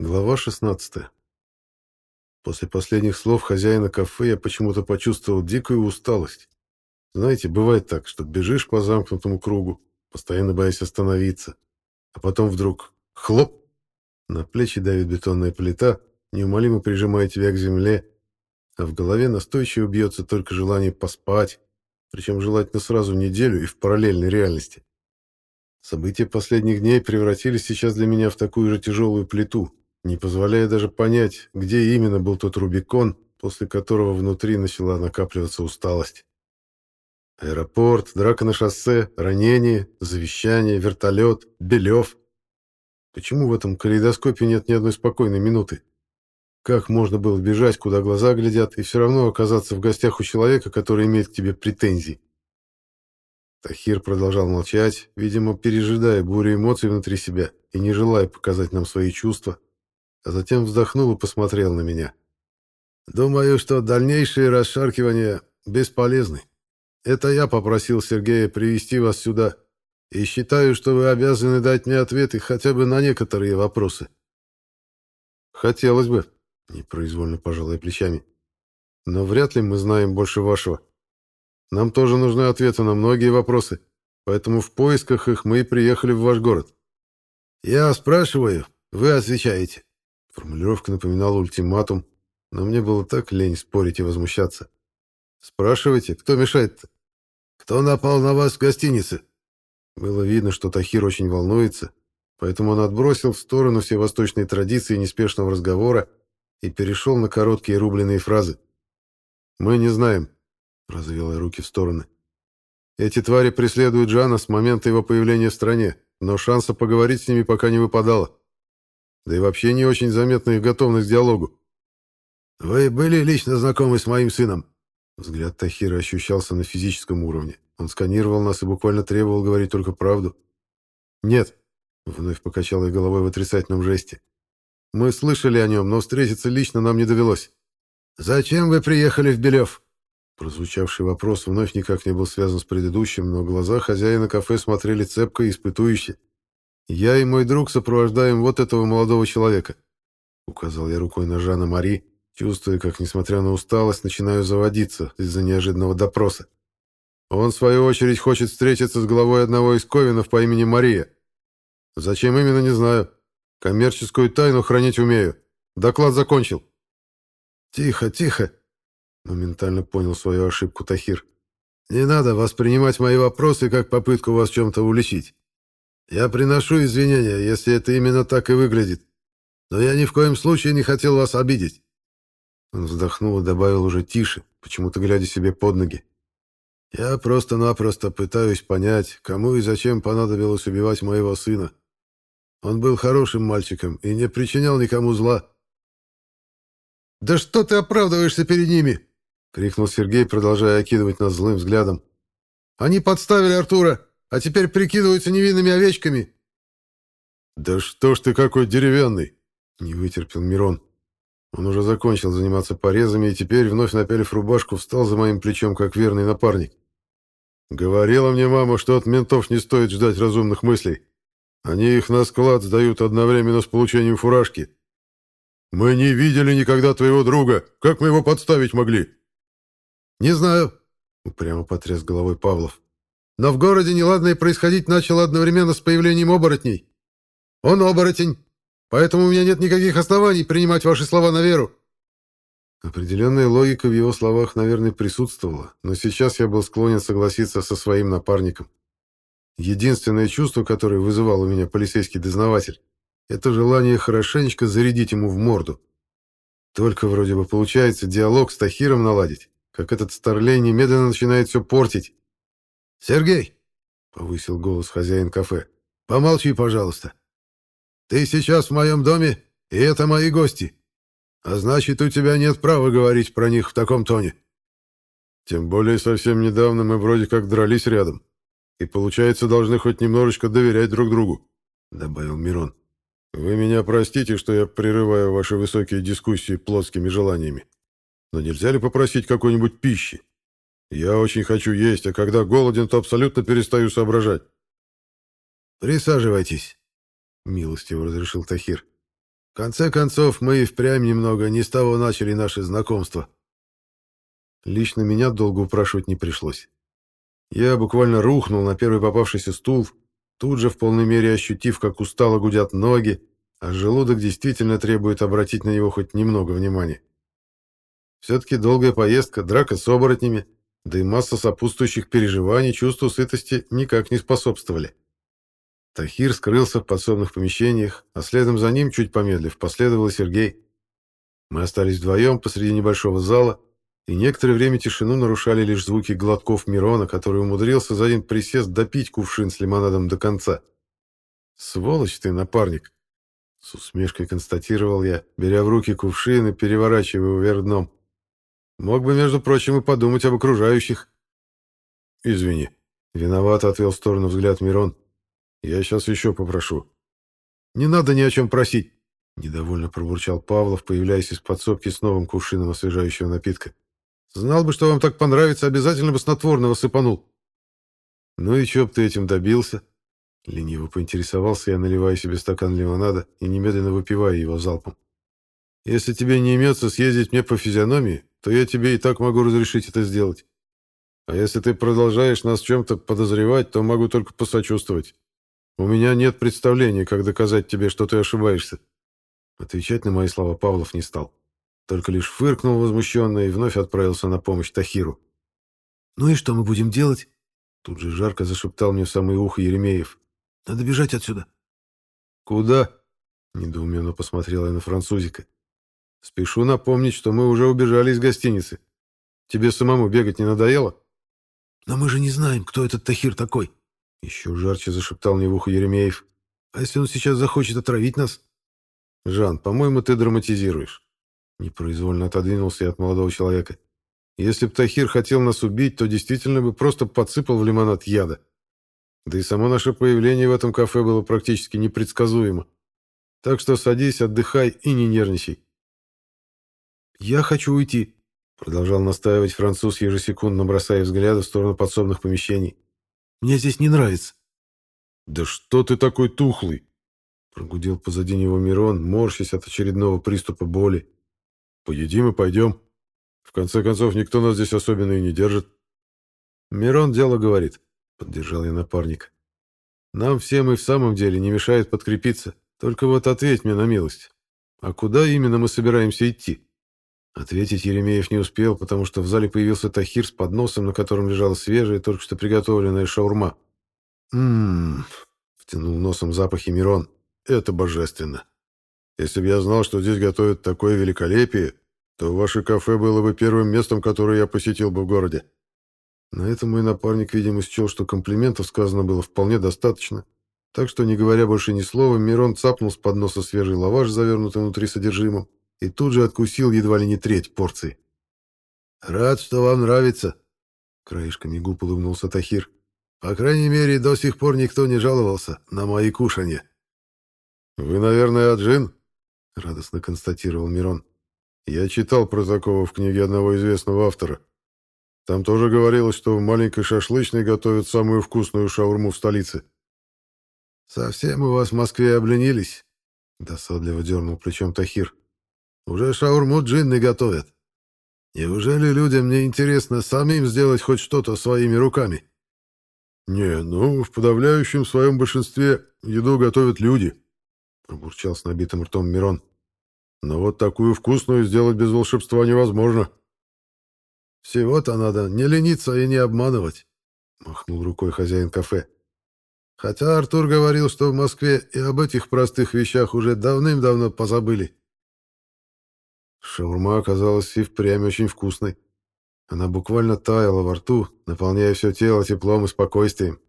Глава 16. После последних слов хозяина кафе я почему-то почувствовал дикую усталость. Знаете, бывает так, что бежишь по замкнутому кругу, постоянно боясь остановиться, а потом вдруг хлоп, на плечи давит бетонная плита, неумолимо прижимая тебя к земле, а в голове настойчиво бьется только желание поспать, причем желательно сразу неделю и в параллельной реальности. События последних дней превратились сейчас для меня в такую же тяжелую плиту, не позволяя даже понять, где именно был тот Рубикон, после которого внутри начала накапливаться усталость. Аэропорт, драка на шоссе, ранение, завещание, вертолет, Белев. Почему в этом калейдоскопе нет ни одной спокойной минуты? Как можно было бежать, куда глаза глядят, и все равно оказаться в гостях у человека, который имеет к тебе претензии? Тахир продолжал молчать, видимо, пережидая бурю эмоций внутри себя и не желая показать нам свои чувства, а затем вздохнул и посмотрел на меня. «Думаю, что дальнейшие расшаркивания бесполезны. Это я попросил Сергея привести вас сюда, и считаю, что вы обязаны дать мне ответы хотя бы на некоторые вопросы». «Хотелось бы», — непроизвольно пожалуй плечами. «Но вряд ли мы знаем больше вашего. Нам тоже нужны ответы на многие вопросы, поэтому в поисках их мы и приехали в ваш город». «Я спрашиваю, вы отвечаете. Формулировка напоминала ультиматум, но мне было так лень спорить и возмущаться. «Спрашивайте, кто мешает-то?» «Кто напал на вас в гостинице?» Было видно, что Тахир очень волнуется, поэтому он отбросил в сторону все восточные традиции неспешного разговора и перешел на короткие рубленые фразы. «Мы не знаем», — развел я руки в стороны. «Эти твари преследуют Жана с момента его появления в стране, но шанса поговорить с ними пока не выпадало. Да и вообще не очень заметна их готовность к диалогу. «Вы были лично знакомы с моим сыном?» Взгляд Тахира ощущался на физическом уровне. Он сканировал нас и буквально требовал говорить только правду. «Нет», — вновь покачал я головой в отрицательном жесте. «Мы слышали о нем, но встретиться лично нам не довелось». «Зачем вы приехали в Белев?» Прозвучавший вопрос вновь никак не был связан с предыдущим, но глаза хозяина кафе смотрели цепко и испытующе. «Я и мой друг сопровождаем вот этого молодого человека», — указал я рукой на Жана Мари, чувствуя, как, несмотря на усталость, начинаю заводиться из-за неожиданного допроса. Он, в свою очередь, хочет встретиться с главой одного из ковинов по имени Мария. Зачем именно, не знаю. Коммерческую тайну хранить умею. Доклад закончил. «Тихо, тихо!» — моментально понял свою ошибку Тахир. «Не надо воспринимать мои вопросы как попытку вас чем-то уличить. Я приношу извинения, если это именно так и выглядит. Но я ни в коем случае не хотел вас обидеть. Он вздохнул и добавил уже тише, почему-то глядя себе под ноги. Я просто-напросто пытаюсь понять, кому и зачем понадобилось убивать моего сына. Он был хорошим мальчиком и не причинял никому зла. «Да что ты оправдываешься перед ними?» — крикнул Сергей, продолжая окидывать нас злым взглядом. «Они подставили Артура а теперь прикидываются невинными овечками». «Да что ж ты какой деревянный!» — не вытерпел Мирон. Он уже закончил заниматься порезами и теперь, вновь напялив рубашку, встал за моим плечом, как верный напарник. «Говорила мне мама, что от ментов не стоит ждать разумных мыслей. Они их на склад сдают одновременно с получением фуражки. Мы не видели никогда твоего друга. Как мы его подставить могли?» «Не знаю», — упрямо потряс головой Павлов. Но в городе неладное происходить начало одновременно с появлением оборотней. Он оборотень, поэтому у меня нет никаких оснований принимать ваши слова на веру». Определенная логика в его словах, наверное, присутствовала, но сейчас я был склонен согласиться со своим напарником. Единственное чувство, которое вызывал у меня полицейский дознаватель, это желание хорошенечко зарядить ему в морду. Только вроде бы получается диалог с Тахиром наладить, как этот старлей немедленно начинает все портить. «Сергей!» — повысил голос хозяин кафе. «Помолчи, пожалуйста. Ты сейчас в моем доме, и это мои гости. А значит, у тебя нет права говорить про них в таком тоне». «Тем более совсем недавно мы вроде как дрались рядом. И, получается, должны хоть немножечко доверять друг другу», — добавил Мирон. «Вы меня простите, что я прерываю ваши высокие дискуссии плотскими желаниями. Но нельзя ли попросить какой-нибудь пищи?» Я очень хочу есть, а когда голоден, то абсолютно перестаю соображать. Присаживайтесь, милостиво разрешил Тахир. В конце концов, мы и впрямь немного не с того начали наше знакомство. Лично меня долго упрашивать не пришлось. Я буквально рухнул на первый попавшийся стул, тут же в полной мере ощутив, как устало гудят ноги, а желудок действительно требует обратить на него хоть немного внимания. Все-таки долгая поездка, драка с оборотнями, да и масса сопутствующих переживаний чувству сытости никак не способствовали. Тахир скрылся в подсобных помещениях, а следом за ним, чуть помедлив, последовал Сергей. Мы остались вдвоем посреди небольшого зала, и некоторое время тишину нарушали лишь звуки глотков Мирона, который умудрился за один присест допить кувшин с лимонадом до конца. «Сволочь ты, напарник!» С усмешкой констатировал я, беря в руки кувшин и переворачивая вверх дном. «Мог бы, между прочим, и подумать об окружающих». «Извини». Виновато отвел в сторону взгляд Мирон. Я сейчас еще попрошу. Не надо ни о чем просить. Недовольно пробурчал Павлов, появляясь из подсобки с новым кувшином освежающего напитка. Знал бы, что вам так понравится, обязательно бы снотворного сыпанул. Ну и чё б ты этим добился? Лениво поинтересовался я, наливая себе стакан лимонада и немедленно выпивая его залпом. Если тебе не имется съездить мне по физиономии, то я тебе и так могу разрешить это сделать. А если ты продолжаешь нас в чем-то подозревать, то могу только посочувствовать. У меня нет представления, как доказать тебе, что ты ошибаешься. Отвечать на мои слова Павлов не стал. Только лишь фыркнул возмущенно и вновь отправился на помощь Тахиру. «Ну и что мы будем делать?» Тут же жарко зашептал мне в самое ухо Еремеев. «Надо бежать отсюда». «Куда?» — недоуменно посмотрела я на французика. «Спешу напомнить, что мы уже убежали из гостиницы. Тебе самому бегать не надоело?» «Но мы же не знаем, кто этот Тахир такой», еще жарче зашептал мне в ухо Еремеев. «А если он сейчас захочет отравить нас?» «Жан, по-моему, ты драматизируешь». Непроизвольно отодвинулся я от молодого человека. «Если бы Тахир хотел нас убить, то действительно бы просто подсыпал в лимонад яда. Да и само наше появление в этом кафе было практически непредсказуемо. Так что садись, отдыхай и не нервничай». «Я хочу уйти», — продолжал настаивать француз, ежесекундно бросая взгляды в сторону подсобных помещений. Мне здесь не нравится». «Да что ты такой тухлый?» Прогудел позади него Мирон, морщась от очередного приступа боли. «Поедим и пойдем. В конце концов, никто нас здесь особенно и не держит». «Мирон дело говорит», — поддержал я напарника. «Нам всем и в самом деле не мешает подкрепиться. Только вот ответь мне на милость. А куда именно мы собираемся идти?» Ответить Еремеев не успел, потому что в зале появился Тахир с подносом, на котором лежала свежая, только что приготовленная шаурма. «Ммм...» — втянул носом запахи Мирон. «Это божественно. Если бы я знал, что здесь готовят такое великолепие, то ваше кафе было бы первым местом, которое я посетил бы в городе». На этом мой напарник, видимо, счел, что комплиментов сказано было вполне достаточно, так что, не говоря больше ни слова, Мирон цапнул с подноса свежий лаваш, завернутый внутри содержимым, и тут же откусил едва ли не треть порции. «Рад, что вам нравится», — краешками губ улыбнулся Тахир. «По крайней мере, до сих пор никто не жаловался на мои кушанья». «Вы, наверное, Аджин?» — радостно констатировал Мирон. «Я читал про такого в книге одного известного автора. Там тоже говорилось, что в маленькой шашлычной готовят самую вкусную шаурму в столице». «Совсем у вас в Москве обленились?» — досадливо дернул плечом Тахир. Уже шаурму джинны готовят. Неужели людям не интересно самим сделать хоть что-то своими руками? Не, ну, в подавляющем своем большинстве еду готовят люди, пробурчал с набитым ртом Мирон. Но вот такую вкусную сделать без волшебства невозможно. Всего-то надо не лениться и не обманывать, махнул рукой хозяин кафе. Хотя Артур говорил, что в Москве и об этих простых вещах уже давным-давно позабыли. Шаурма оказалась и впрямь очень вкусной. Она буквально таяла во рту, наполняя все тело теплом и спокойствием.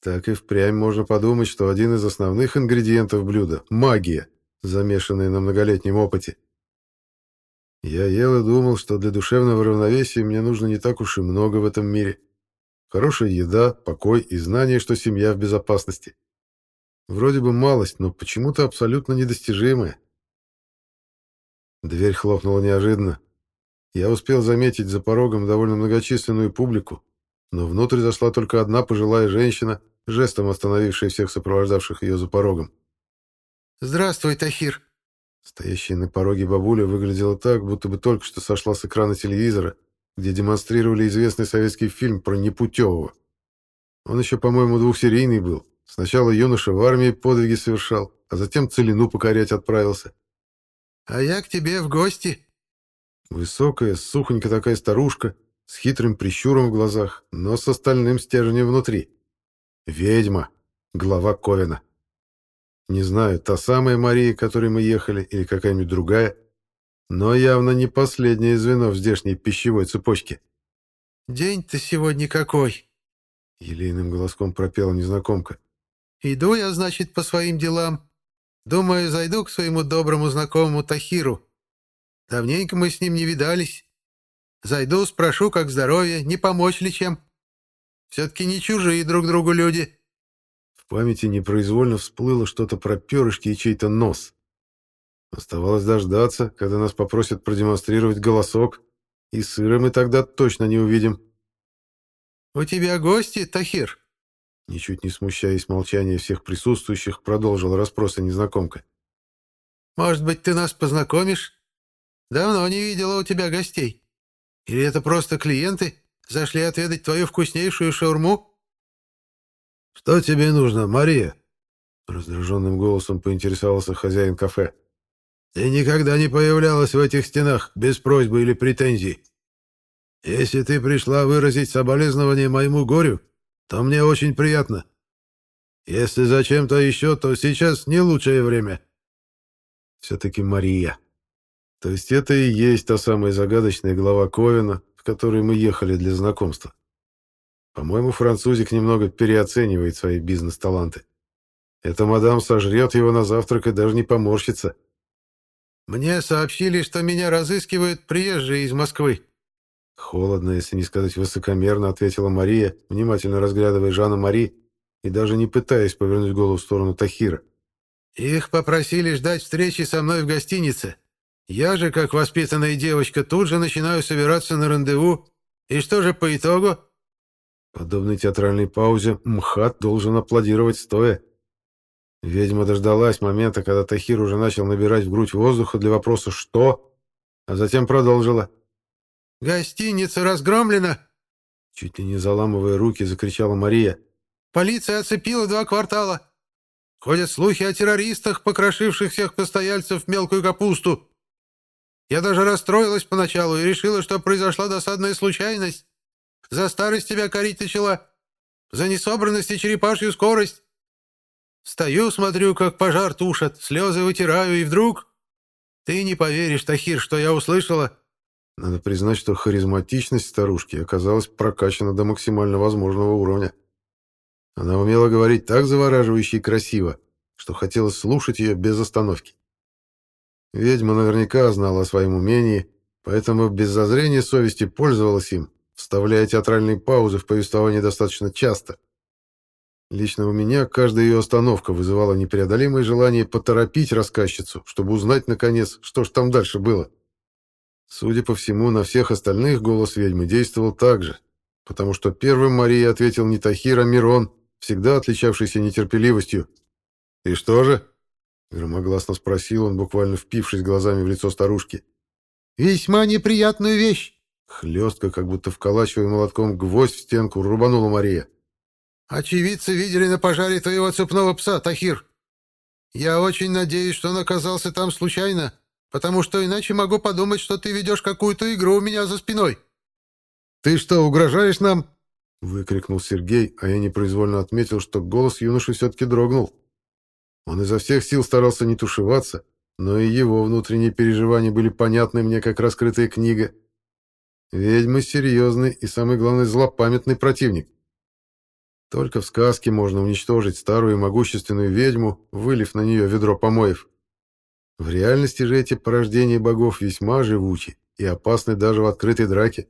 Так и впрямь можно подумать, что один из основных ингредиентов блюда — магия, замешанная на многолетнем опыте. Я ел и думал, что для душевного равновесия мне нужно не так уж и много в этом мире. Хорошая еда, покой и знание, что семья в безопасности. Вроде бы малость, но почему-то абсолютно недостижимая. Дверь хлопнула неожиданно. Я успел заметить за порогом довольно многочисленную публику, но внутрь зашла только одна пожилая женщина, жестом остановившая всех сопровождавших ее за порогом. «Здравствуй, Тахир!» Стоящая на пороге бабуля выглядела так, будто бы только что сошла с экрана телевизора, где демонстрировали известный советский фильм про непутевого. Он еще, по-моему, двухсерийный был. Сначала юноша в армии подвиги совершал, а затем целину покорять отправился. «А я к тебе в гости». Высокая, сухонькая такая старушка, с хитрым прищуром в глазах, но с остальным стержнем внутри. Ведьма, глава Ковина. Не знаю, та самая Мария, к которой мы ехали, или какая-нибудь другая, но явно не последнее звено в здешней пищевой цепочке. «День-то сегодня какой!» — елейным голоском пропела незнакомка. «Иду я, значит, по своим делам. Думаю, зайду к своему доброму знакомому Тахиру. Давненько мы с ним не видались. Зайду, спрошу, как здоровье, не помочь ли чем. Все-таки не чужие друг другу люди». В памяти непроизвольно всплыло что-то про перышки и чей-то нос. Оставалось дождаться, когда нас попросят продемонстрировать голосок, и сыра мы тогда точно не увидим. «У тебя гости, Тахир?» Ничуть не смущаясь молчания всех присутствующих, продолжила расспросы незнакомка. «Может быть, ты нас познакомишь? Давно не видела у тебя гостей. Или это просто клиенты? Зашли отведать твою вкуснейшую шаурму?» «Что тебе нужно, Мария?» Раздраженным голосом поинтересовался хозяин кафе. Ты никогда не появлялась в этих стенах без просьбы или претензий. Если ты пришла выразить соболезнование моему горю, то мне очень приятно. Если зачем-то еще, то сейчас не лучшее время. Все-таки Мария. То есть это и есть та самая загадочная глава Ковина, в которой мы ехали для знакомства. По-моему, французик немного переоценивает свои бизнес-таланты. Эта мадам сожрет его на завтрак и даже не поморщится. «Мне сообщили, что меня разыскивают приезжие из Москвы». Холодно, если не сказать высокомерно, ответила Мария, внимательно разглядывая Жанна Мари и даже не пытаясь повернуть голову в сторону Тахира. «Их попросили ждать встречи со мной в гостинице. Я же, как воспитанная девочка, тут же начинаю собираться на рандеву. И что же по итогу?» Подобной театральной паузе МХАТ должен аплодировать стоя. Ведьма дождалась момента, когда Тахир уже начал набирать в грудь воздуха для вопроса «Что?», а затем продолжила. «Гостиница разгромлена!» Чуть ли не заламывая руки, закричала Мария. «Полиция оцепила два квартала. Ходят слухи о террористах, покрошивших всех постояльцев в мелкую капусту. Я даже расстроилась поначалу и решила, что произошла досадная случайность. За старость тебя корить начала, за несобранность и черепашью скорость. Стою, смотрю, как пожар тушат, слезы вытираю, и вдруг... Ты не поверишь, Тахир, что я услышала. Надо признать, что харизматичность старушки оказалась прокачана до максимально возможного уровня. Она умела говорить так завораживающе и красиво, что хотелось слушать ее без остановки. Ведьма наверняка знала о своем умении, поэтому без зазрения совести пользовалась им, вставляя театральные паузы в повествование достаточно часто — Лично у меня каждая ее остановка вызывала непреодолимое желание поторопить рассказчицу, чтобы узнать, наконец, что ж там дальше было. Судя по всему, на всех остальных голос ведьмы действовал так же, потому что первым Мария ответил не Тахир, а Мирон, всегда отличавшийся нетерпеливостью. «И что же?» — громогласно спросил он, буквально впившись глазами в лицо старушки. «Весьма неприятную вещь!» Хлестко, как будто вколачивая молотком гвоздь в стенку, рубанула Мария. Очевидцы видели на пожаре твоего цепного пса, Тахир. Я очень надеюсь, что он оказался там случайно, потому что иначе могу подумать, что ты ведешь какую-то игру у меня за спиной». «Ты что, угрожаешь нам?» — выкрикнул Сергей, а я непроизвольно отметил, что голос юноши все-таки дрогнул. Он изо всех сил старался не тушеваться, но и его внутренние переживания были понятны мне, как раскрытая книга. Ведьма серьезный и, самый главный, злопамятный противник. Только в сказке можно уничтожить старую и могущественную ведьму, вылив на нее ведро помоев. В реальности же эти порождения богов весьма живучи и опасны даже в открытой драке.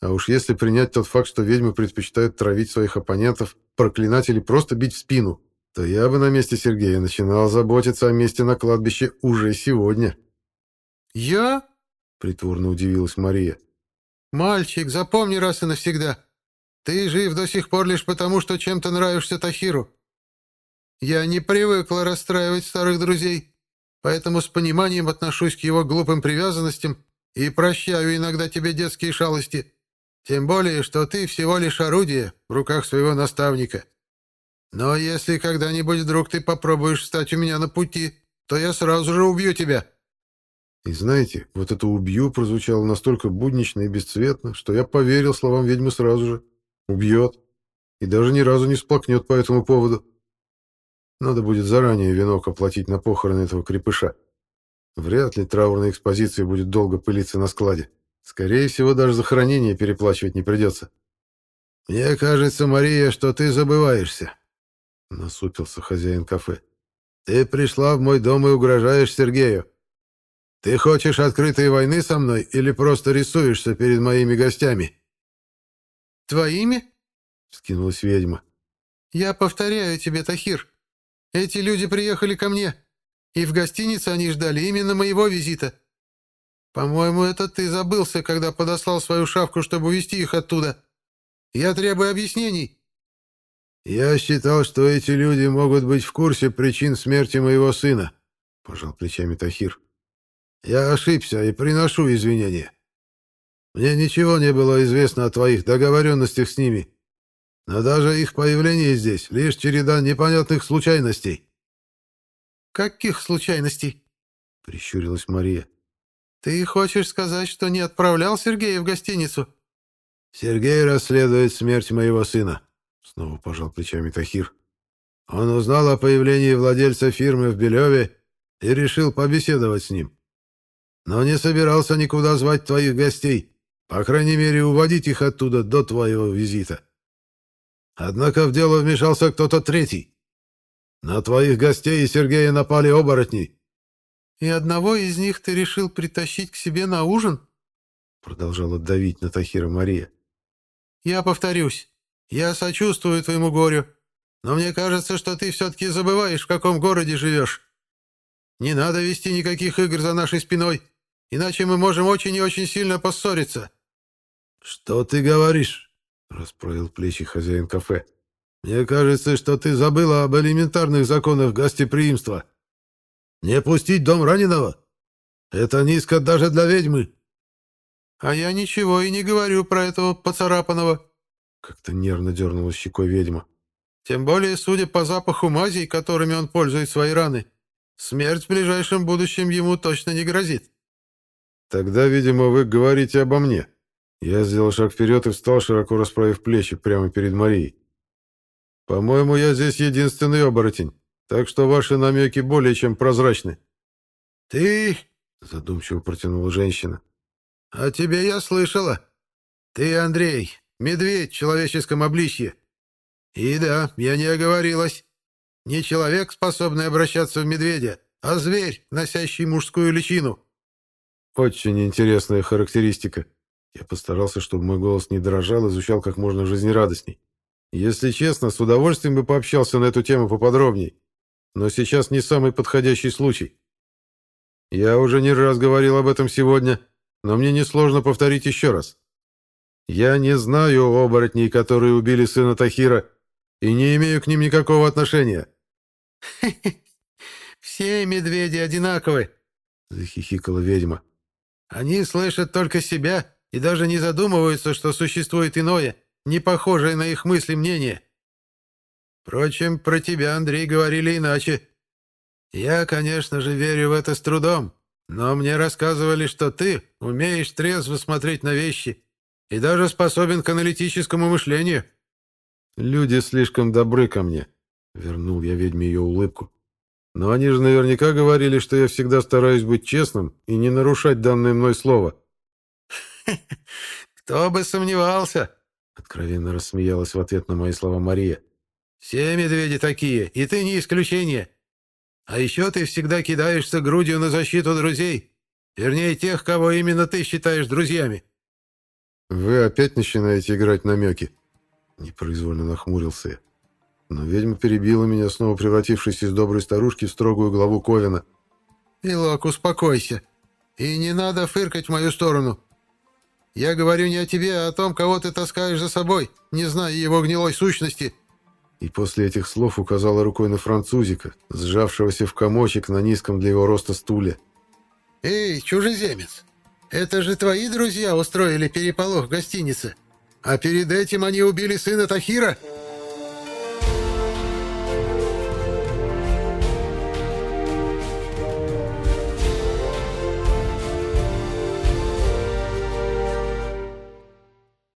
А уж если принять тот факт, что ведьмы предпочитают травить своих оппонентов, проклинать или просто бить в спину, то я бы на месте Сергея начинал заботиться о месте на кладбище уже сегодня. «Я?» — притворно удивилась Мария. «Мальчик, запомни раз и навсегда. Ты жив до сих пор лишь потому, что чем-то нравишься Тахиру. Я не привыкла расстраивать старых друзей, поэтому с пониманием отношусь к его глупым привязанностям и прощаю иногда тебе детские шалости. Тем более, что ты всего лишь орудие в руках своего наставника. Но если когда-нибудь вдруг ты попробуешь встать у меня на пути, то я сразу же убью тебя». И знаете, вот это «убью» прозвучало настолько буднично и бесцветно, что я поверил словам ведьмы сразу же. Убьет. И даже ни разу не сплакнет по этому поводу. Надо будет заранее венок оплатить на похороны этого крепыша. Вряд ли траурная экспозиция будет долго пылиться на складе. Скорее всего, даже захоронение переплачивать не придется. «Мне кажется, Мария, что ты забываешься», — насупился хозяин кафе. «Ты пришла в мой дом и угрожаешь Сергею. Ты хочешь открытой войны со мной или просто рисуешься перед моими гостями?» «Твоими?» — скинулась ведьма. «Я повторяю тебе, Тахир, эти люди приехали ко мне, и в гостинице они ждали именно моего визита. По-моему, это ты забылся, когда подослал свою шавку, чтобы увести их оттуда. Я требую объяснений». «Я считал, что эти люди могут быть в курсе причин смерти моего сына», — пожал плечами Тахир. «Я ошибся и приношу извинения. Мне ничего не было известно о твоих договоренностях с ними, но даже их появление здесь — лишь череда непонятных случайностей». «Каких случайностей?» — прищурилась Мария. «Ты хочешь сказать, что не отправлял Сергея в гостиницу?» «Сергей расследует смерть моего сына», Снова пожал плечами Тахир. Он узнал о появлении владельца фирмы в Белеве и решил побеседовать с ним. Но не собирался никуда звать твоих гостей, по крайней мере, уводить их оттуда до твоего визита. Однако в дело вмешался кто-то третий. На твоих гостей и Сергея напали оборотни. «И одного из них ты решил притащить к себе на ужин?» Продолжала давить на Тахира Мария. «Я повторюсь, я сочувствую твоему горю, но мне кажется, что ты все-таки забываешь, в каком городе живешь. Не надо вести никаких игр за нашей спиной, иначе мы можем очень и очень сильно поссориться». «Что ты говоришь?» — расправил плечи хозяин кафе. «Мне кажется, что ты забыла об элементарных законах гостеприимства. Не пустить дом раненого? Это низко даже для ведьмы». «А я ничего и не говорю про этого поцарапанного», как-то нервно дернула щекой ведьма. «Тем более, судя по запаху мазей, которыми он пользует свои раны, смерть в ближайшем будущем ему точно не грозит». «Тогда, видимо, вы говорите обо мне». Я сделал шаг вперед и встал, широко расправив плечи, прямо перед Марией. «По-моему, я здесь единственный оборотень, так что ваши намеки более чем прозрачны». «Ты...» — задумчиво протянула женщина. «О тебе я слышала. Ты, Андрей, Медведь в человеческом обличье. И да, я не оговорилась. Не человек, способный обращаться в медведя, а зверь, носящий мужскую личину. Очень интересная характеристика. Я постарался, чтобы мой голос не дрожал и звучал как можно жизнерадостней. Если честно, с удовольствием бы пообщался на эту тему поподробней. Но сейчас не самый подходящий случай. Я уже не раз говорил об этом сегодня, но мне несложно повторить еще раз. Я не знаю оборотней, которые убили сына Тахира, и не имею к ним никакого отношения. Все медведи одинаковы, захихикала ведьма. Они слышат только себя и даже не задумываются, что существует иное, не похожее на их мысли мнение. Впрочем, про тебя, Андрей, говорили иначе. Я, конечно же, верю в это с трудом, но мне рассказывали, что ты умеешь трезво смотреть на вещи и даже способен к аналитическому мышлению». «Люди слишком добры ко мне», — вернул я ведьме ее улыбку. «Но они же наверняка говорили, что я всегда стараюсь быть честным и не нарушать данное мной слово». «Кто бы сомневался!» — откровенно рассмеялась в ответ на мои слова Мария. «Все медведи такие, и ты не исключение. А еще ты всегда кидаешься грудью на защиту друзей, вернее, тех, кого именно ты считаешь друзьями. «Вы опять начинаете играть намеки?» Непроизвольно нахмурился я. Но ведьма перебила меня, снова превратившись из доброй старушки в строгую главу Ковина. «Илок, успокойся. И не надо фыркать в мою сторону. Я говорю не о тебе, а о том, кого ты таскаешь за собой, не зная его гнилой сущности. и после этих слов указала рукой на французика, сжавшегося в комочек на низком для его роста стуле. «Эй, чужеземец, это же твои друзья устроили переполох в гостинице, а перед этим они убили сына Тахира?»